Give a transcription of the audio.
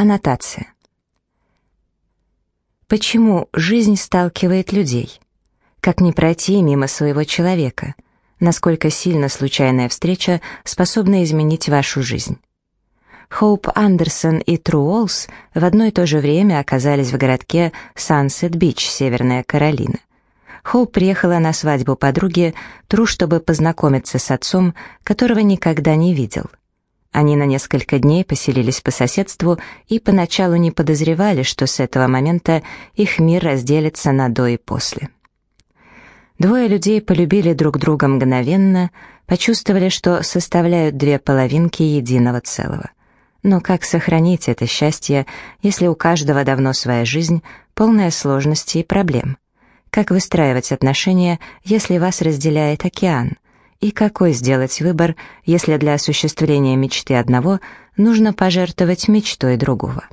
Аннотация. Почему жизнь сталкивает людей? Как не пройти мимо своего человека? Насколько сильно случайная встреча способна изменить вашу жизнь? Хоуп Андерсон и Тру Уолс в одно и то же время оказались в городке Сансет-Бич, Северная Каролина. Хоуп приехала на свадьбу подруги Тру, чтобы познакомиться с отцом, которого никогда не видел. Они на несколько дней поселились по соседству и поначалу не подозревали, что с этого момента их мир разделится на до и после. Двое людей полюбили друг друга мгновенно, почувствовали, что составляют две половинки единого целого. Но как сохранить это счастье, если у каждого давно своя жизнь, полная сложностей и проблем? Как выстраивать отношения, если вас разделяет океан? И какой сделать выбор, если для осуществления мечты одного нужно пожертвовать мечтой другого?